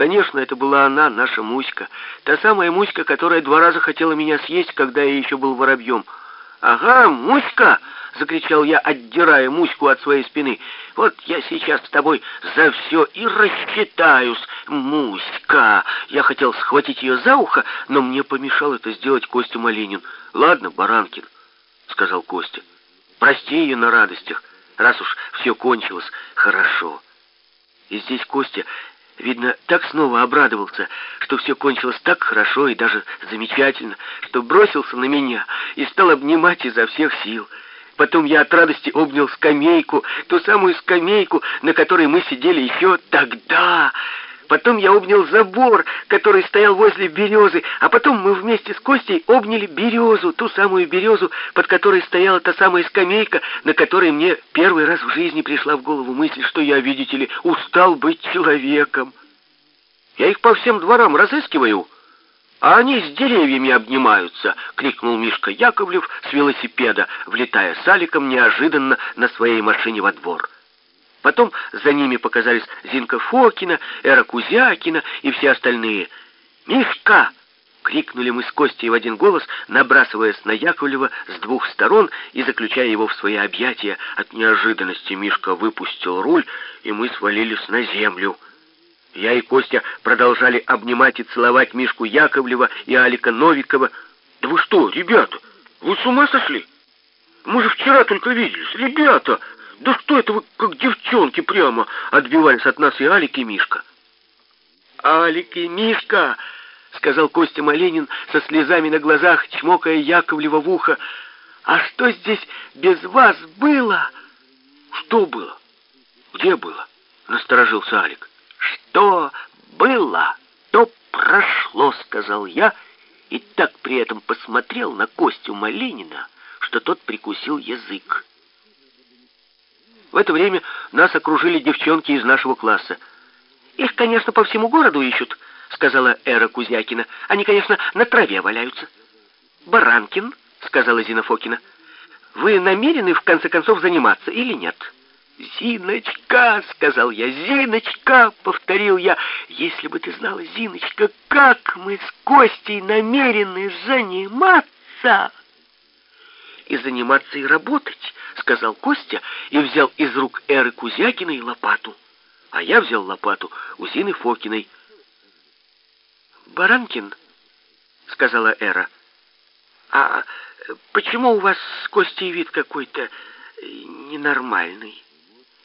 Конечно, это была она, наша Муська. Та самая Муська, которая два раза хотела меня съесть, когда я еще был воробьем. «Ага, Муська!» — закричал я, отдирая Муську от своей спины. «Вот я сейчас с тобой за все и рассчитаюсь, Муська!» Я хотел схватить ее за ухо, но мне помешал это сделать Костя Малинин. «Ладно, Баранкин», — сказал Костя. «Прости ее на радостях, раз уж все кончилось хорошо». И здесь Костя Видно, так снова обрадовался, что все кончилось так хорошо и даже замечательно, что бросился на меня и стал обнимать изо всех сил. Потом я от радости обнял скамейку, ту самую скамейку, на которой мы сидели еще тогда. Потом я обнял забор, который стоял возле березы, а потом мы вместе с Костей обняли березу, ту самую березу, под которой стояла та самая скамейка, на которой мне первый раз в жизни пришла в голову мысль, что я, видите ли, устал быть человеком. Я их по всем дворам разыскиваю, а они с деревьями обнимаются, крикнул Мишка Яковлев с велосипеда, влетая с Аликом неожиданно на своей машине во двор. Потом за ними показались Зинка Фокина, Эра Кузякина и все остальные. «Мишка!» — крикнули мы с Костей в один голос, набрасываясь на Яковлева с двух сторон и заключая его в свои объятия. От неожиданности Мишка выпустил руль, и мы свалились на землю. Я и Костя продолжали обнимать и целовать Мишку Яковлева и Алика Новикова. «Да вы что, ребята, вы с ума сошли? Мы же вчера только виделись. Ребята!» «Да что это вы, как девчонки прямо!» — отбивались от нас и Алик, и Мишка. «Алик и Мишка!» — сказал Костя Маленин со слезами на глазах, чмокая Яковлева в ухо. «А что здесь без вас было?» «Что было? Где было?» — насторожился Алик. «Что было, то прошло», — сказал я, и так при этом посмотрел на Костю Малинина, что тот прикусил язык. В это время нас окружили девчонки из нашего класса. «Их, конечно, по всему городу ищут», — сказала Эра Кузякина. «Они, конечно, на траве валяются». «Баранкин», — сказала Зина Фокина, — «вы намерены, в конце концов, заниматься или нет?» «Зиночка!» — сказал я. «Зиночка!» — повторил я. «Если бы ты знала, Зиночка, как мы с Костей намерены заниматься!» «И заниматься, и работать!» — сказал Костя и взял из рук Эры Кузякиной лопату. А я взял лопату у Зины Фокиной. «Баранкин», — сказала Эра, — «а почему у вас с Костей вид какой-то ненормальный?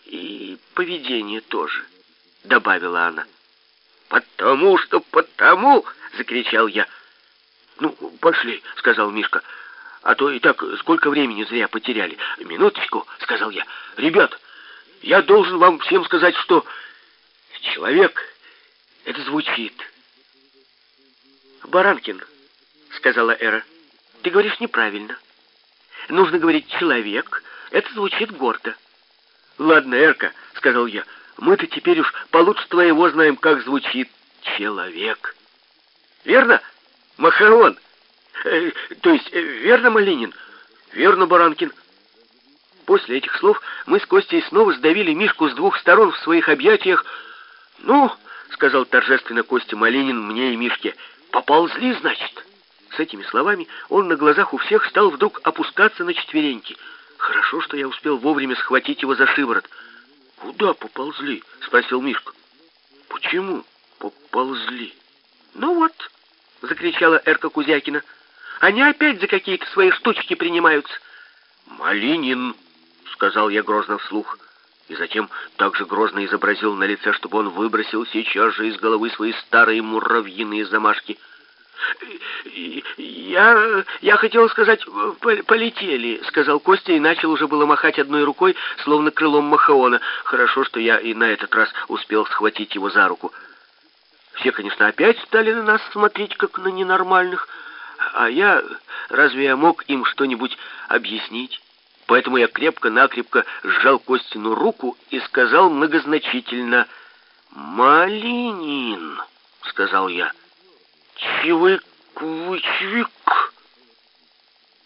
И поведение тоже», — добавила она. «Потому что потому!» — закричал я. «Ну, пошли», — сказал Мишка. А то и так сколько времени зря потеряли. Минуточку, сказал я. Ребят, я должен вам всем сказать, что человек это звучит. Баранкин, сказала Эра, ты говоришь неправильно. Нужно говорить человек. Это звучит гордо. Ладно, Эрка, сказал я. Мы-то теперь уж получше твоего знаем, как звучит человек. Верно? Махарон. Э, то есть, э, верно, Малинин? Верно, Баранкин. После этих слов мы с Костей снова сдавили Мишку с двух сторон в своих объятиях. «Ну», — сказал торжественно Костя Малинин мне и Мишке, — «поползли, значит». С этими словами он на глазах у всех стал вдруг опускаться на четвереньки. Хорошо, что я успел вовремя схватить его за шиворот. «Куда поползли?» — спросил Мишка. «Почему поползли?» «Ну вот», — закричала Эрка Кузякина, — они опять за какие-то свои штучки принимаются. «Малинин», — сказал я грозно вслух, и затем также грозно изобразил на лице, чтобы он выбросил сейчас же из головы свои старые муравьиные замашки. «Я... я хотел сказать, полетели», — сказал Костя и начал уже было махать одной рукой, словно крылом Махаона. Хорошо, что я и на этот раз успел схватить его за руку. Все, конечно, опять стали на нас смотреть, как на ненормальных, — а я... Разве я мог им что-нибудь объяснить? Поэтому я крепко-накрепко сжал Костину руку и сказал многозначительно «Малинин», — сказал я. «Чевык, вы чевик